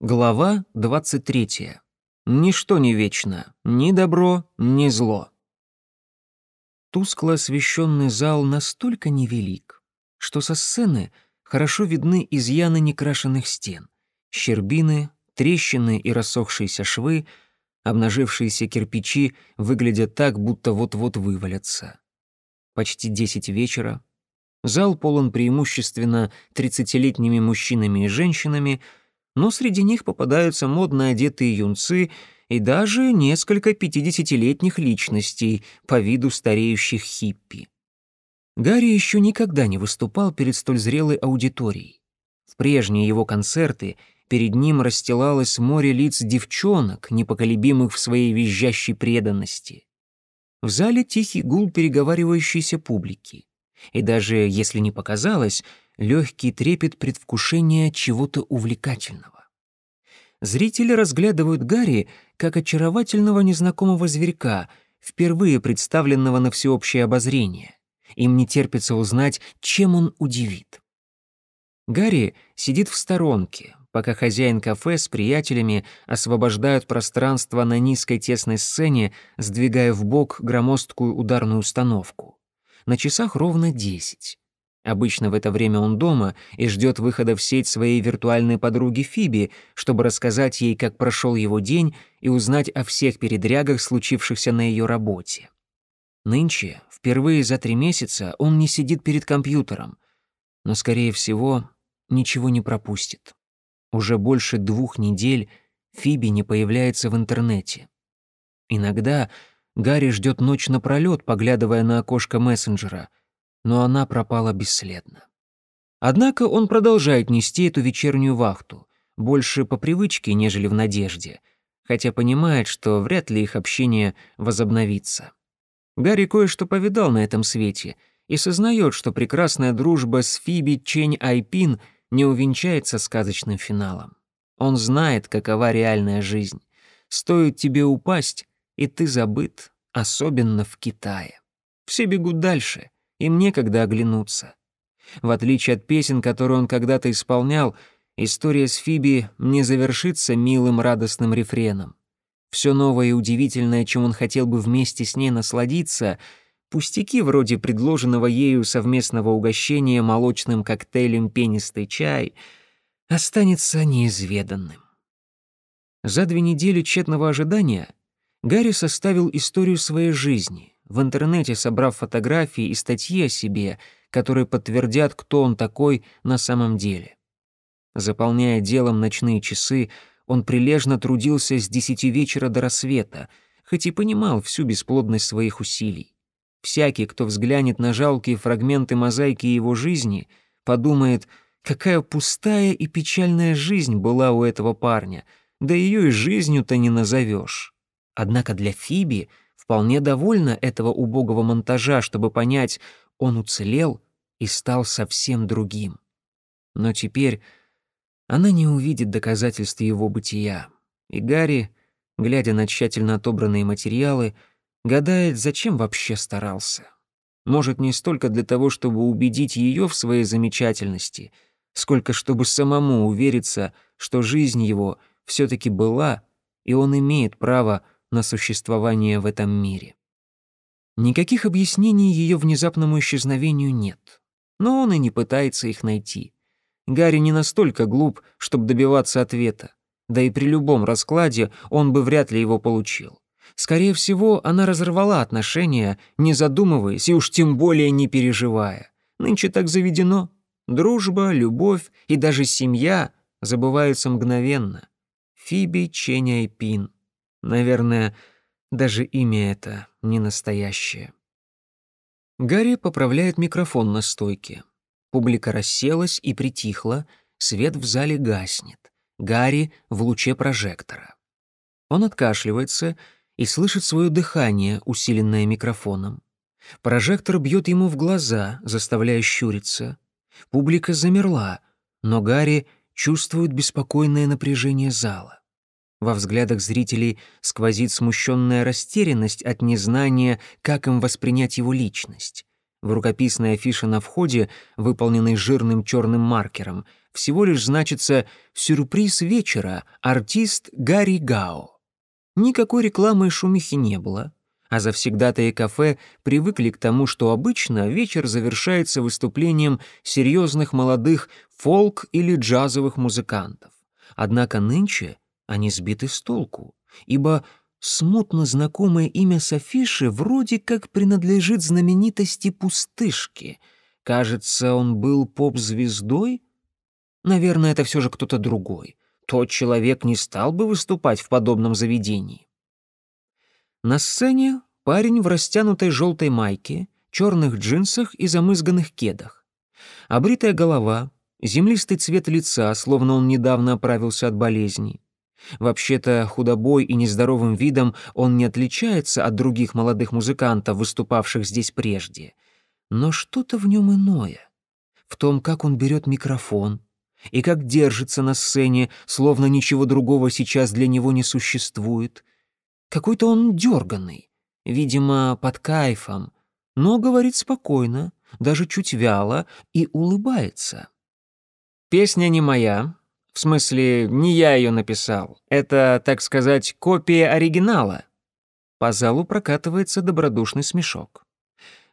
Глава 23. Ничто не вечно, ни добро, ни зло. Тускло освещенный зал настолько невелик, что со сцены хорошо видны изъяны некрашенных стен, щербины, трещины и рассохшиеся швы, обнажившиеся кирпичи выглядят так, будто вот-вот вывалятся. Почти десять вечера. Зал полон преимущественно тридцатилетними мужчинами и женщинами — но среди них попадаются модно одетые юнцы и даже несколько пятидесятилетних личностей по виду стареющих хиппи. Гарри еще никогда не выступал перед столь зрелой аудиторией. В прежние его концерты перед ним расстилалось море лиц девчонок, непоколебимых в своей визжащей преданности. В зале тихий гул переговаривающейся публики. И даже если не показалось, легкий трепет предвкушения чего-то увлекательного. Зрители разглядывают Гарри как очаровательного незнакомого зверька, впервые представленного на всеобщее обозрение. Им не терпится узнать, чем он удивит. Гарри сидит в сторонке, пока хозяин кафе с приятелями освобождают пространство на низкой тесной сцене, сдвигая в бок громоздкую ударную установку. На часах ровно десять. Обычно в это время он дома и ждет выхода в сеть своей виртуальной подруги Фиби, чтобы рассказать ей, как прошел его день и узнать о всех передрягах, случившихся на ее работе. Нынче, впервые за три месяца, он не сидит перед компьютером, но, скорее всего, ничего не пропустит. Уже больше двух недель Фиби не появляется в интернете. Иногда Гарри ждет ночь напролёт, поглядывая на окошко мессенджера — но она пропала бесследно. Однако он продолжает нести эту вечернюю вахту, больше по привычке, нежели в надежде, хотя понимает, что вряд ли их общение возобновится. Гарри кое-что повидал на этом свете и сознает, что прекрасная дружба с Фиби Чень Айпин не увенчается сказочным финалом. Он знает, какова реальная жизнь. Стоит тебе упасть, и ты забыт, особенно в Китае. Все бегут дальше — им некогда оглянуться. В отличие от песен, которые он когда-то исполнял, история с Фиби не завершится милым радостным рефреном. Все новое и удивительное, чем он хотел бы вместе с ней насладиться, пустяки вроде предложенного ею совместного угощения молочным коктейлем пенистый чай, останется неизведанным. За две недели тщетного ожидания Гарри составил историю своей жизни — в интернете собрав фотографии и статьи о себе, которые подтвердят, кто он такой на самом деле. Заполняя делом ночные часы, он прилежно трудился с десяти вечера до рассвета, хоть и понимал всю бесплодность своих усилий. Всякий, кто взглянет на жалкие фрагменты мозаики его жизни, подумает, какая пустая и печальная жизнь была у этого парня, да ее и жизнью-то не назовешь. Однако для Фиби — вполне довольна этого убогого монтажа, чтобы понять, он уцелел и стал совсем другим. Но теперь она не увидит доказательств его бытия, и Гарри, глядя на тщательно отобранные материалы, гадает, зачем вообще старался. Может, не столько для того, чтобы убедить ее в своей замечательности, сколько чтобы самому увериться, что жизнь его все таки была, и он имеет право на существование в этом мире. Никаких объяснений ее внезапному исчезновению нет, но он и не пытается их найти. Гарри не настолько глуп, чтобы добиваться ответа, да и при любом раскладе он бы вряд ли его получил. Скорее всего, она разорвала отношения, не задумываясь и уж тем более не переживая. Нынче так заведено. Дружба, любовь и даже семья забываются мгновенно. Фиби Ченя и Пин. Наверное, даже имя это не настоящее. Гарри поправляет микрофон на стойке. Публика расселась и притихла, свет в зале гаснет. Гарри в луче прожектора. Он откашливается и слышит свое дыхание, усиленное микрофоном. Прожектор бьет ему в глаза, заставляя щуриться. Публика замерла, но Гарри чувствует беспокойное напряжение зала. Во взглядах зрителей сквозит смущенная растерянность от незнания, как им воспринять его личность. В рукописной афише на входе, выполненной жирным черным маркером, всего лишь значится «Сюрприз вечера. Артист Гарри Гао». Никакой рекламы и шумихи не было, а завсегдатые кафе привыкли к тому, что обычно вечер завершается выступлением серьезных молодых фолк- или джазовых музыкантов. Однако нынче они сбиты с толку, ибо смутно знакомое имя Софиши вроде как принадлежит знаменитости пустышки. Кажется, он был поп-звездой? Наверное, это все же кто-то другой. Тот человек не стал бы выступать в подобном заведении. На сцене парень в растянутой желтой майке, черных джинсах и замызганных кедах. Обритая голова, землистый цвет лица, словно он недавно оправился от болезни. Вообще-то худобой и нездоровым видом он не отличается от других молодых музыкантов, выступавших здесь прежде. Но что-то в нем иное. В том, как он берет микрофон и как держится на сцене, словно ничего другого сейчас для него не существует. Какой-то он дерганный, видимо, под кайфом, но говорит спокойно, даже чуть вяло и улыбается. «Песня не моя, в смысле, не я ее написал. Это, так сказать, копия оригинала. По залу прокатывается добродушный смешок.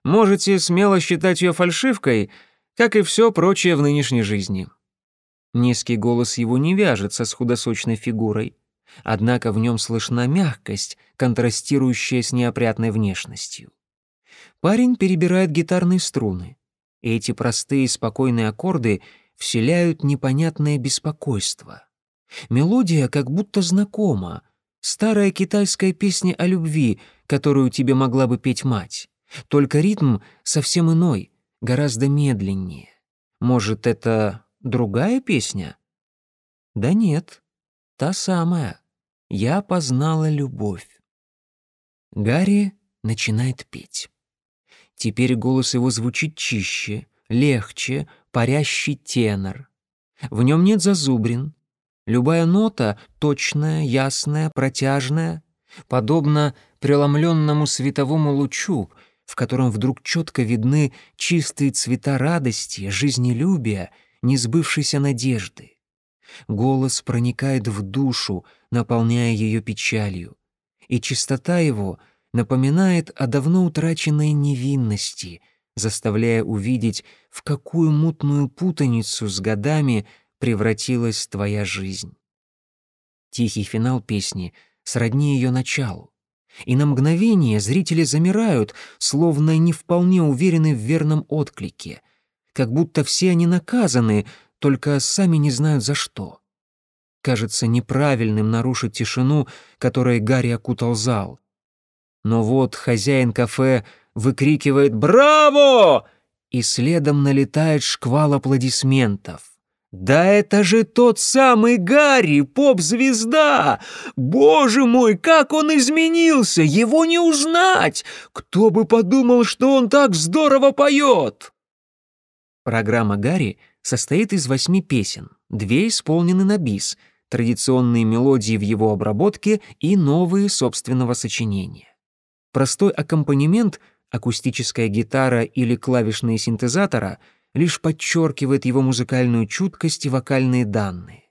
Можете смело считать ее фальшивкой, как и все прочее в нынешней жизни. Низкий голос его не вяжется с худосочной фигурой, однако в нем слышна мягкость, контрастирующая с неопрятной внешностью. Парень перебирает гитарные струны. Эти простые спокойные аккорды вселяют непонятное беспокойство. Мелодия как будто знакома, старая китайская песня о любви, которую тебе могла бы петь мать. Только ритм совсем иной, гораздо медленнее. Может, это другая песня? Да нет, та самая. Я познала любовь. Гарри начинает петь. Теперь голос его звучит чище, легче, парящий тенор. В нем нет зазубрин. Любая нота точная, ясная, протяжная, подобно преломленному световому лучу, в котором вдруг четко видны чистые цвета радости, жизнелюбия, несбывшейся надежды. Голос проникает в душу, наполняя ее печалью, и чистота его напоминает о давно утраченной невинности — заставляя увидеть, в какую мутную путаницу с годами превратилась твоя жизнь. Тихий финал песни сродни ее началу. И на мгновение зрители замирают, словно не вполне уверены в верном отклике, как будто все они наказаны, только сами не знают за что. Кажется неправильным нарушить тишину, которой Гарри окутал зал. Но вот хозяин кафе выкрикивает «Браво!» и следом налетает шквал аплодисментов. «Да это же тот самый Гарри, поп-звезда! Боже мой, как он изменился! Его не узнать! Кто бы подумал, что он так здорово поет!» Программа Гарри состоит из восьми песен, две исполнены на бис, традиционные мелодии в его обработке и новые собственного сочинения. Простой аккомпанемент — акустическая гитара или клавишные синтезатора лишь подчеркивает его музыкальную чуткость и вокальные данные.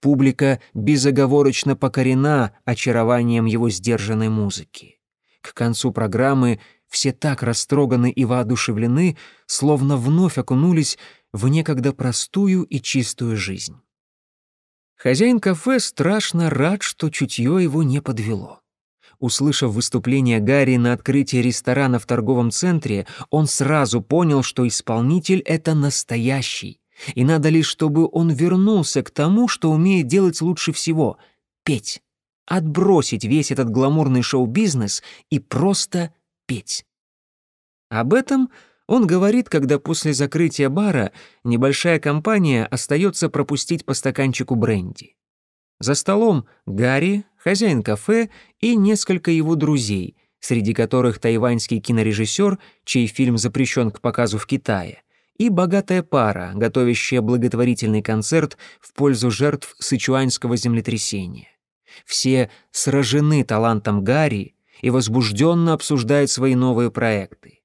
Публика безоговорочно покорена очарованием его сдержанной музыки. К концу программы все так растроганы и воодушевлены, словно вновь окунулись в некогда простую и чистую жизнь. Хозяин кафе страшно рад, что чутье его не подвело. Услышав выступление Гарри на открытии ресторана в торговом центре, он сразу понял, что исполнитель — это настоящий. И надо лишь, чтобы он вернулся к тому, что умеет делать лучше всего — петь. Отбросить весь этот гламурный шоу-бизнес и просто петь. Об этом он говорит, когда после закрытия бара небольшая компания остается пропустить по стаканчику бренди. За столом Гарри, хозяин кафе и несколько его друзей, среди которых тайваньский кинорежиссер, чей фильм запрещен к показу в Китае, и богатая пара, готовящая благотворительный концерт в пользу жертв сычуанского землетрясения. Все сражены талантом Гарри и возбужденно обсуждают свои новые проекты.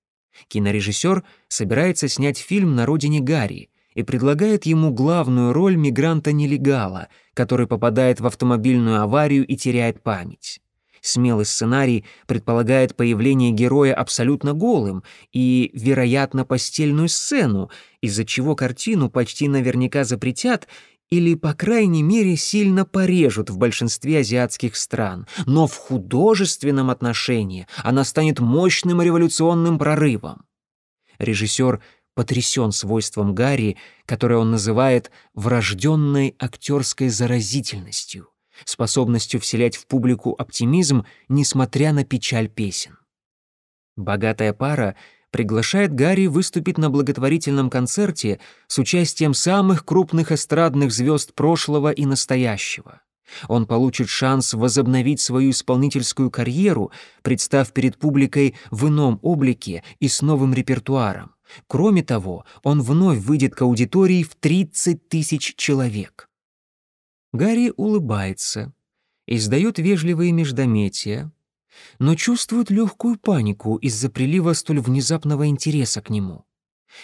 Кинорежиссер собирается снять фильм на родине Гарри и предлагает ему главную роль мигранта-нелегала, который попадает в автомобильную аварию и теряет память. Смелый сценарий предполагает появление героя абсолютно голым и, вероятно, постельную сцену, из-за чего картину почти наверняка запретят или, по крайней мере, сильно порежут в большинстве азиатских стран. Но в художественном отношении она станет мощным революционным прорывом. Режиссер потрясен свойством Гарри, которое он называет «врожденной актерской заразительностью» способностью вселять в публику оптимизм, несмотря на печаль песен. Богатая пара приглашает Гарри выступить на благотворительном концерте с участием самых крупных эстрадных звезд прошлого и настоящего. Он получит шанс возобновить свою исполнительскую карьеру, представ перед публикой в ином облике и с новым репертуаром. Кроме того, он вновь выйдет к аудитории в 30 тысяч человек. Гарри улыбается, издает вежливые междометия, но чувствует легкую панику из-за прилива столь внезапного интереса к нему.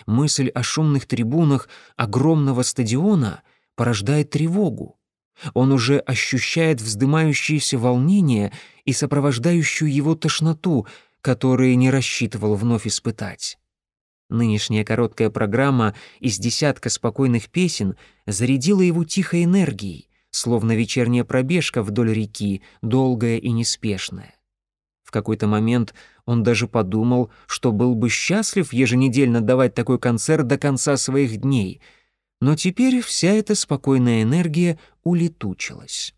Мысль о шумных трибунах огромного стадиона порождает тревогу. Он уже ощущает вздымающееся волнение и сопровождающую его тошноту, которые не рассчитывал вновь испытать. Нынешняя короткая программа из десятка спокойных песен зарядила его тихой энергией, словно вечерняя пробежка вдоль реки, долгая и неспешная. В какой-то момент он даже подумал, что был бы счастлив еженедельно давать такой концерт до конца своих дней, но теперь вся эта спокойная энергия улетучилась.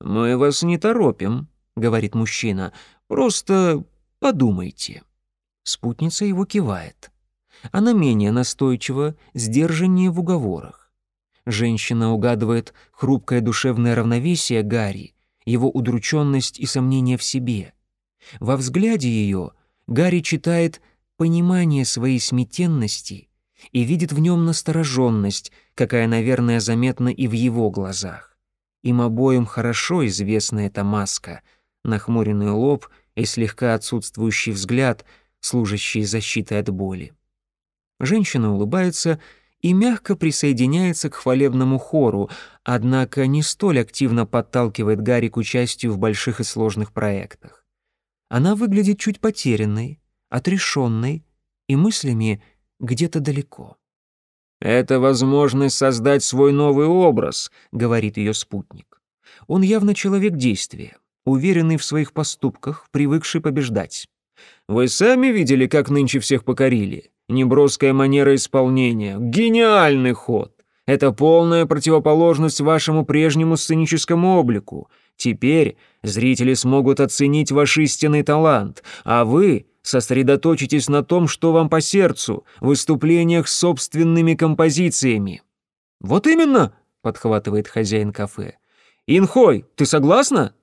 «Мы вас не торопим», — говорит мужчина, — «просто подумайте». Спутница его кивает. Она менее настойчива, сдержаннее в уговорах. Женщина угадывает хрупкое душевное равновесие Гарри, его удрученность и сомнение в себе. Во взгляде ее Гарри читает понимание своей смятенности и видит в нем настороженность, какая, наверное, заметна и в его глазах. Им обоим хорошо известна эта маска, нахмуренный лоб и слегка отсутствующий взгляд, служащий защитой от боли. Женщина улыбается и мягко присоединяется к хвалебному хору, однако не столь активно подталкивает Гарри к участию в больших и сложных проектах. Она выглядит чуть потерянной, отрешенной и мыслями где-то далеко. «Это возможность создать свой новый образ», — говорит ее спутник. Он явно человек действия, уверенный в своих поступках, привыкший побеждать. «Вы сами видели, как нынче всех покорили? Неброская манера исполнения. Гениальный ход. Это полная противоположность вашему прежнему сценическому облику. Теперь зрители смогут оценить ваш истинный талант, а вы сосредоточитесь на том, что вам по сердцу, в выступлениях с собственными композициями. «Вот именно», — подхватывает хозяин кафе. «Инхой, ты согласна?»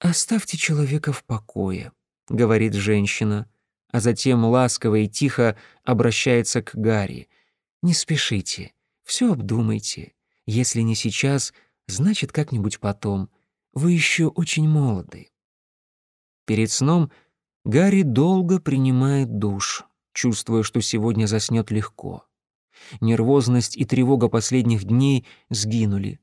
«Оставьте человека в покое», — говорит женщина а затем ласково и тихо обращается к Гарри. «Не спешите, все обдумайте. Если не сейчас, значит, как-нибудь потом. Вы еще очень молоды». Перед сном Гарри долго принимает душ, чувствуя, что сегодня заснет легко. Нервозность и тревога последних дней сгинули.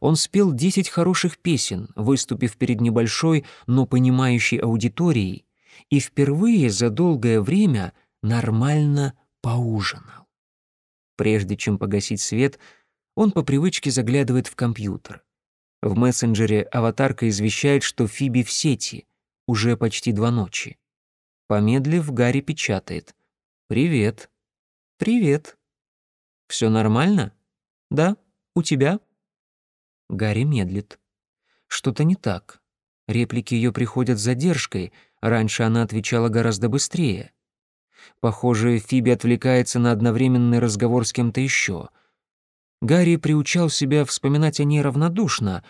Он спел десять хороших песен, выступив перед небольшой, но понимающей аудиторией, и впервые за долгое время нормально поужинал. Прежде чем погасить свет, он по привычке заглядывает в компьютер. В мессенджере аватарка извещает, что Фиби в сети, уже почти два ночи. Помедлив, Гарри печатает. «Привет». «Привет». «Все нормально?» «Да. У тебя?» Гарри медлит. Что-то не так. Реплики ее приходят с задержкой, раньше она отвечала гораздо быстрее. Похоже, Фиби отвлекается на одновременный разговор с кем-то еще. Гарри приучал себя вспоминать о ней равнодушно,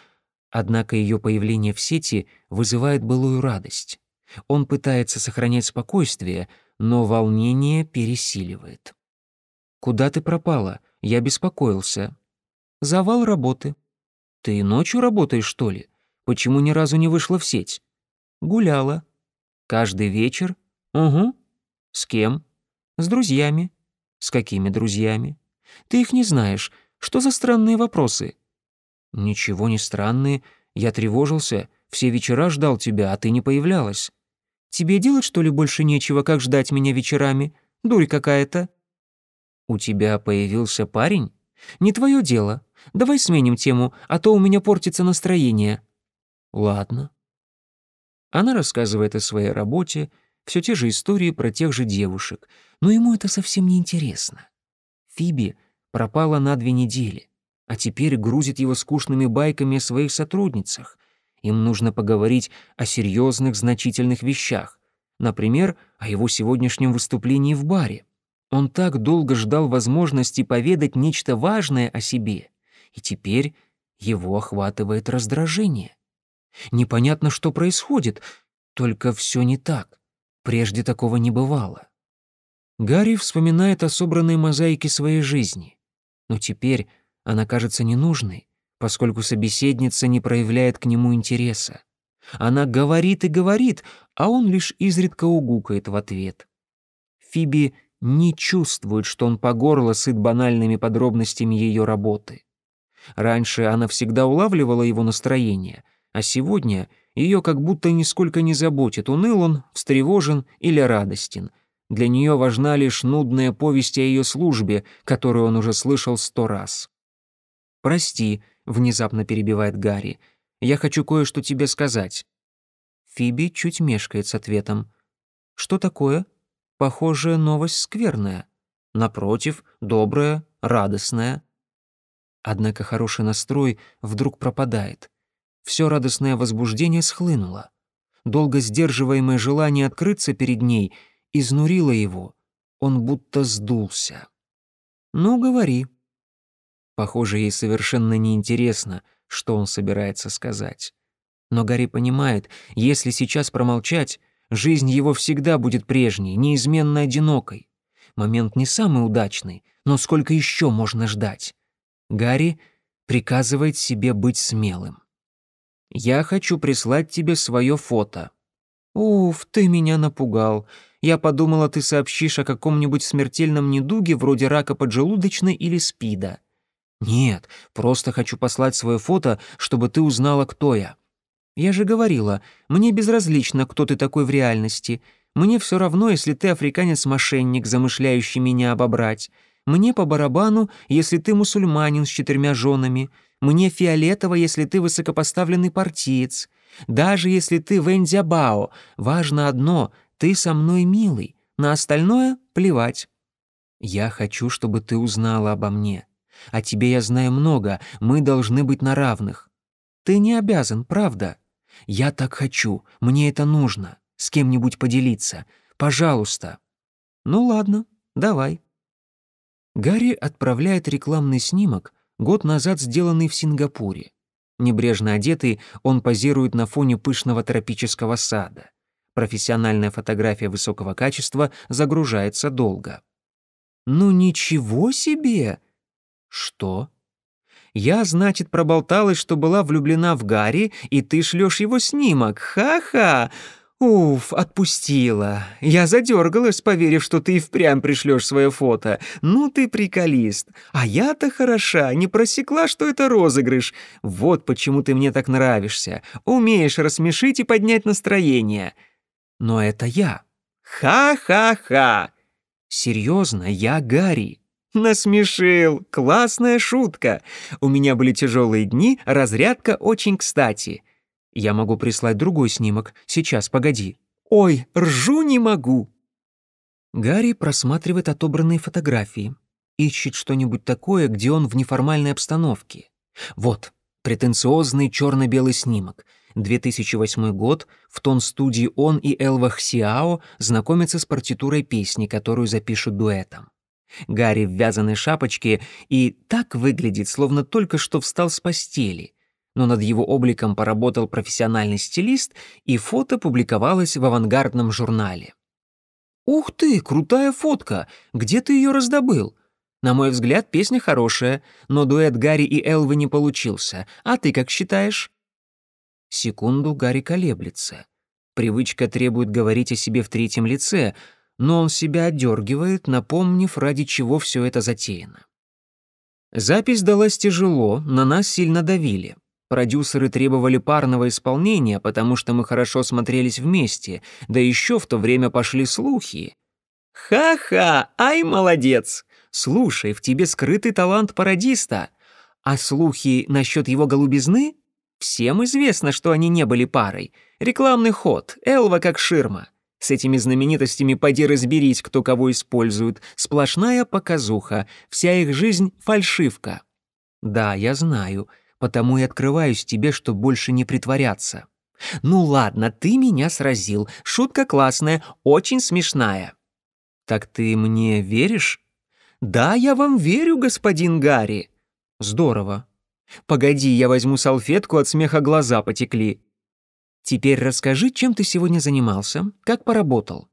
однако ее появление в сети вызывает былую радость. Он пытается сохранять спокойствие, но волнение пересиливает. «Куда ты пропала? Я беспокоился». «Завал работы». «Ты ночью работаешь, что ли?» Почему ни разу не вышла в сеть? Гуляла. Каждый вечер? Угу. С кем? С друзьями. С какими друзьями? Ты их не знаешь. Что за странные вопросы? Ничего не странные. Я тревожился. Все вечера ждал тебя, а ты не появлялась. Тебе делать, что ли, больше нечего, как ждать меня вечерами? Дурь какая-то. У тебя появился парень? Не твое дело. Давай сменим тему, а то у меня портится настроение. Ладно. Она рассказывает о своей работе, все те же истории про тех же девушек, но ему это совсем не интересно. Фиби пропала на две недели, а теперь грузит его скучными байками о своих сотрудницах. Им нужно поговорить о серьезных, значительных вещах, например, о его сегодняшнем выступлении в баре. Он так долго ждал возможности поведать нечто важное о себе, и теперь его охватывает раздражение. Непонятно, что происходит, только все не так. Прежде такого не бывало. Гарри вспоминает о собранной мозаике своей жизни, но теперь она кажется ненужной, поскольку собеседница не проявляет к нему интереса. Она говорит и говорит, а он лишь изредка угукает в ответ. Фиби не чувствует, что он по горло сыт банальными подробностями ее работы. Раньше она всегда улавливала его настроение, а сегодня ее как будто нисколько не заботит, уныл он, встревожен или радостен. Для нее важна лишь нудная повесть о ее службе, которую он уже слышал сто раз. «Прости», — внезапно перебивает Гарри, — «я хочу кое-что тебе сказать». Фиби чуть мешкает с ответом. «Что такое?» «Похоже, новость скверная. Напротив, добрая, радостная». Однако хороший настрой вдруг пропадает все радостное возбуждение схлынуло. Долго сдерживаемое желание открыться перед ней изнурило его. Он будто сдулся. «Ну, говори». Похоже, ей совершенно неинтересно, что он собирается сказать. Но Гарри понимает, если сейчас промолчать, жизнь его всегда будет прежней, неизменно одинокой. Момент не самый удачный, но сколько еще можно ждать? Гарри приказывает себе быть смелым. Я хочу прислать тебе свое фото». «Уф, ты меня напугал. Я подумала, ты сообщишь о каком-нибудь смертельном недуге вроде рака поджелудочной или спида». «Нет, просто хочу послать свое фото, чтобы ты узнала, кто я». «Я же говорила, мне безразлично, кто ты такой в реальности. Мне все равно, если ты африканец-мошенник, замышляющий меня обобрать. Мне по барабану, если ты мусульманин с четырьмя женами. Мне фиолетово, если ты высокопоставленный партиец. Даже если ты Вэньцзябао, важно одно — ты со мной милый, на остальное — плевать. Я хочу, чтобы ты узнала обо мне. О тебе я знаю много, мы должны быть на равных. Ты не обязан, правда? Я так хочу, мне это нужно. С кем-нибудь поделиться. Пожалуйста. Ну ладно, давай. Гарри отправляет рекламный снимок, год назад сделанный в Сингапуре. Небрежно одетый, он позирует на фоне пышного тропического сада. Профессиональная фотография высокого качества загружается долго. «Ну ничего себе!» «Что?» «Я, значит, проболталась, что была влюблена в Гарри, и ты шлёшь его снимок. Ха-ха! «Уф, отпустила. Я задергалась, поверив, что ты и впрямь пришлешь свое фото. Ну ты приколист. А я-то хороша, не просекла, что это розыгрыш. Вот почему ты мне так нравишься. Умеешь рассмешить и поднять настроение. Но это я. Ха-ха-ха. Серьезно, я Гарри. Насмешил. Классная шутка. У меня были тяжелые дни, разрядка очень кстати. Я могу прислать другой снимок. Сейчас, погоди. Ой, ржу не могу. Гарри просматривает отобранные фотографии. Ищет что-нибудь такое, где он в неформальной обстановке. Вот, претенциозный черно-белый снимок. 2008 год, в тон студии он и Элва Хсиао знакомятся с партитурой песни, которую запишут дуэтом. Гарри в вязаной шапочке и так выглядит, словно только что встал с постели но над его обликом поработал профессиональный стилист, и фото публиковалось в авангардном журнале. «Ух ты, крутая фотка! Где ты ее раздобыл?» «На мой взгляд, песня хорошая, но дуэт Гарри и Элвы не получился. А ты как считаешь?» Секунду Гарри колеблется. Привычка требует говорить о себе в третьем лице. Но он себя отдергивает, напомнив, ради чего все это затеяно. Запись далась тяжело, на нас сильно давили. Продюсеры требовали парного исполнения, потому что мы хорошо смотрелись вместе, да еще в то время пошли слухи. «Ха-ха, ай, молодец! Слушай, в тебе скрытый талант пародиста. А слухи насчет его голубизны? Всем известно, что они не были парой. Рекламный ход, Элва как ширма. С этими знаменитостями поди разберись, кто кого использует. Сплошная показуха, вся их жизнь — фальшивка. Да, я знаю, потому и открываюсь тебе, чтобы больше не притворяться. Ну ладно, ты меня сразил. Шутка классная, очень смешная. Так ты мне веришь? Да, я вам верю, господин Гарри. Здорово. Погоди, я возьму салфетку, от смеха глаза потекли. Теперь расскажи, чем ты сегодня занимался, как поработал.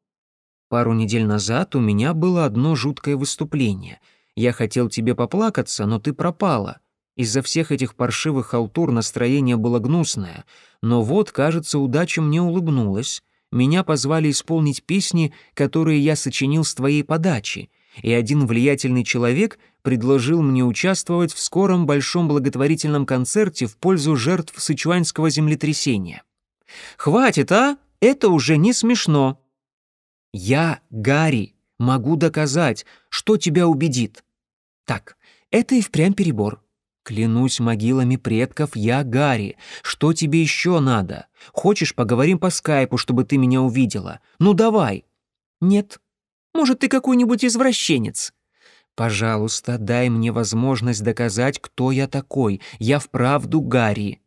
Пару недель назад у меня было одно жуткое выступление. Я хотел тебе поплакаться, но ты пропала. Из-за всех этих паршивых халтур настроение было гнусное. Но вот, кажется, удача мне улыбнулась. Меня позвали исполнить песни, которые я сочинил с твоей подачи — и один влиятельный человек предложил мне участвовать в скором большом благотворительном концерте в пользу жертв сычуанского землетрясения. «Хватит, а? Это уже не смешно!» «Я, Гарри, могу доказать, что тебя убедит». «Так, это и впрямь перебор. Клянусь могилами предков, я Гарри. Что тебе еще надо? Хочешь, поговорим по скайпу, чтобы ты меня увидела? Ну давай!» «Нет, может, ты какой-нибудь извращенец?» «Пожалуйста, дай мне возможность доказать, кто я такой. Я вправду Гарри».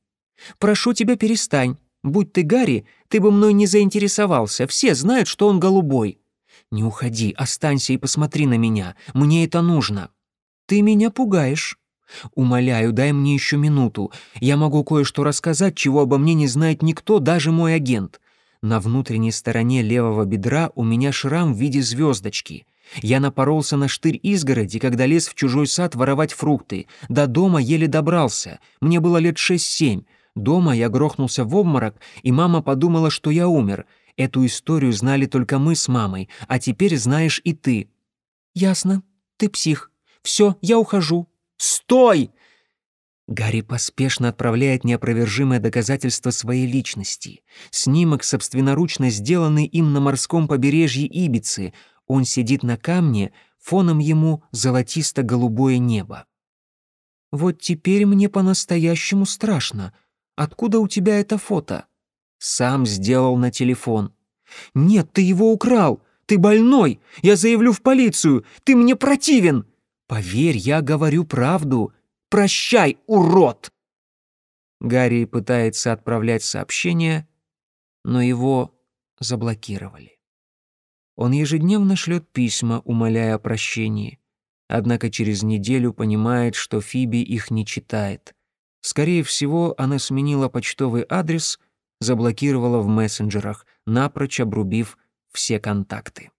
«Прошу тебя, перестань. Будь ты Гарри, ты бы мной не заинтересовался. Все знают, что он голубой». «Не уходи, останься и посмотри на меня. Мне это нужно». «Ты меня пугаешь». «Умоляю, дай мне еще минуту. Я могу кое-что рассказать, чего обо мне не знает никто, даже мой агент. На внутренней стороне левого бедра у меня шрам в виде звездочки. Я напоролся на штырь изгороди, когда лез в чужой сад воровать фрукты. До дома еле добрался. Мне было лет шесть-семь. Дома я грохнулся в обморок, и мама подумала, что я умер. Эту историю знали только мы с мамой, а теперь знаешь и ты. Ясно. Ты псих. Все, я ухожу. Стой! Гарри поспешно отправляет неопровержимое доказательство своей личности. Снимок, собственноручно сделанный им на морском побережье Ибицы. Он сидит на камне, фоном ему золотисто-голубое небо. «Вот теперь мне по-настоящему страшно. Откуда у тебя это фото?» «Сам сделал на телефон». «Нет, ты его украл! Ты больной! Я заявлю в полицию! Ты мне противен!» «Поверь, я говорю правду. Прощай, урод!» Гарри пытается отправлять сообщение, но его заблокировали. Он ежедневно шлет письма, умоляя о прощении, однако через неделю понимает, что Фиби их не читает. Скорее всего, она сменила почтовый адрес, заблокировала в мессенджерах, напрочь обрубив все контакты.